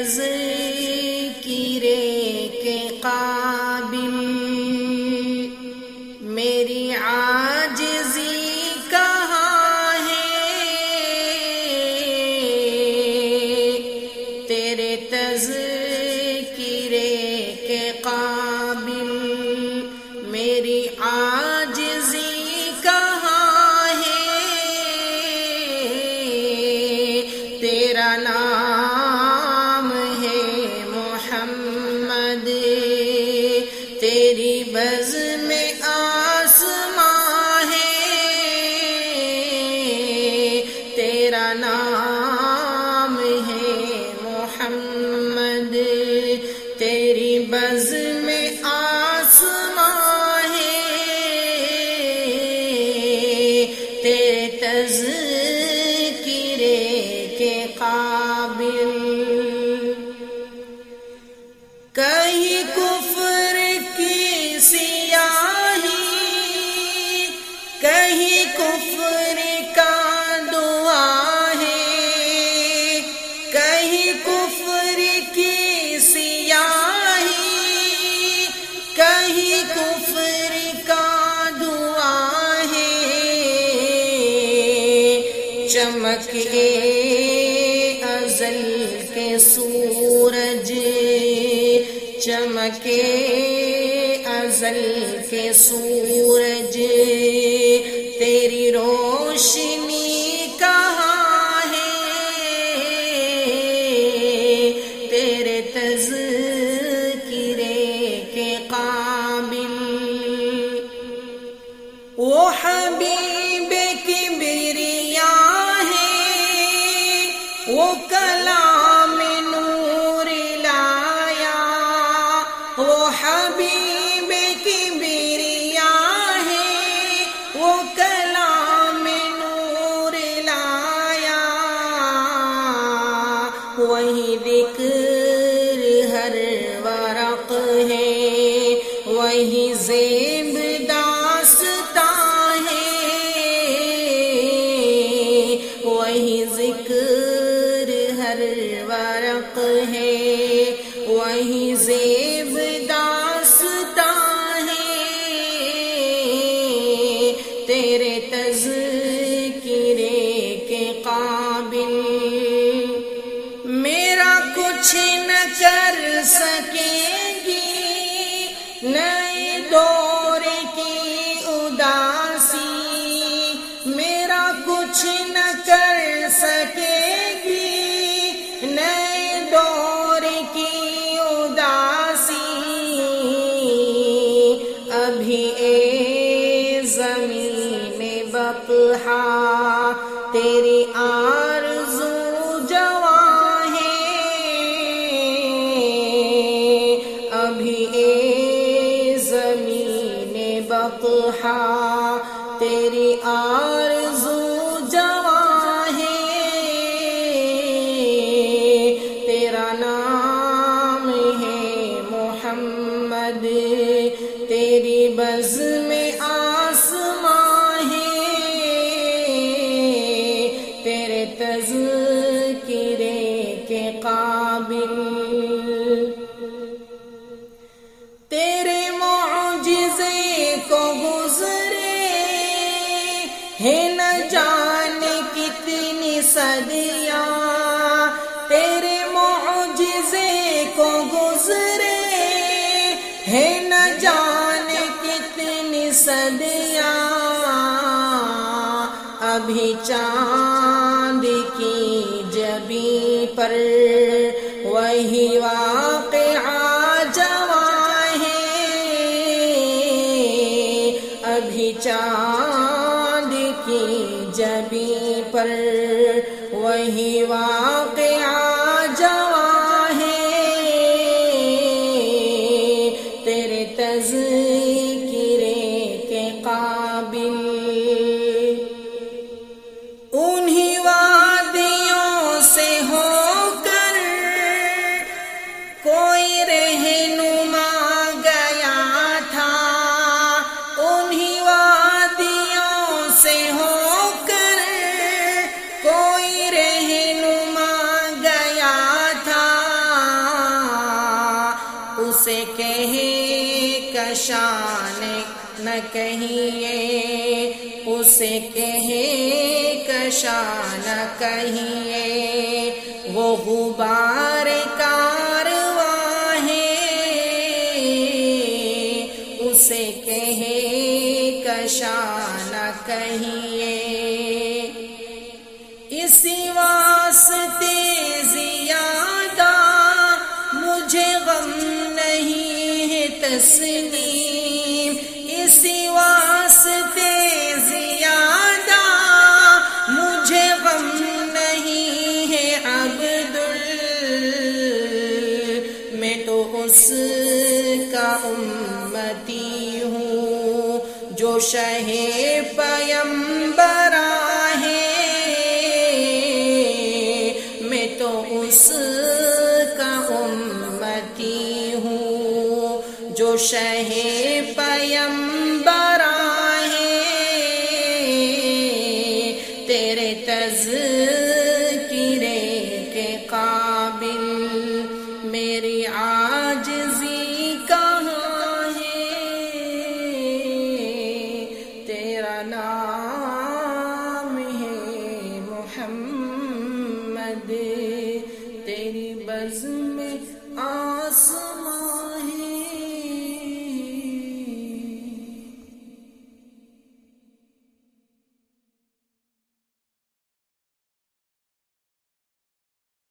نظر آسماں ہے تیرے تذکرے کے قابل کہیں ازل کے سورج چمکے، ازل کے سورج، تیری روشنی کہاں ہے؟ تیرے تذکرے کے قابل وہ حبیب وہی زیب داستان ہے وہی ذکر ہر ورق ہے۔ وہی زیب داستان ہے تیرے تذکرے کے قابل میرا کچھ نہ کر سکیں بقہا تیری آرزو جواں ہے ابھی اے زمین بقہا تیری آرزو جواں ہے تیرا نام ہے محمد، تیری بز معجزے کو گزرے ہے نہ جانے کتنی صدیاں ابھی چاند کی جبی پر وہی واقعہ جواں ہے ابھی چاند کی جبی پر وہی واقعہ سے ہو کر گیا تھا۔ وادیوں سے ہو کر کوئی رہنما گیا تھا۔ اسے کہے کشان نہ کہیے، اسے کہے، کشان کہیے، وہ غبار کارواں ہے۔ اسے کہے، کشان کہیے۔ اسی واسطے زیادہ مجھے غم نہیں ہے تسلیم جو شہ پیمبرا میں تو اس کا امتی ہوں جو شہ پیمبرا تیرے تز